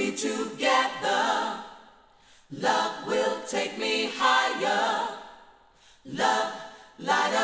be together. Love will take me higher. Love, light up.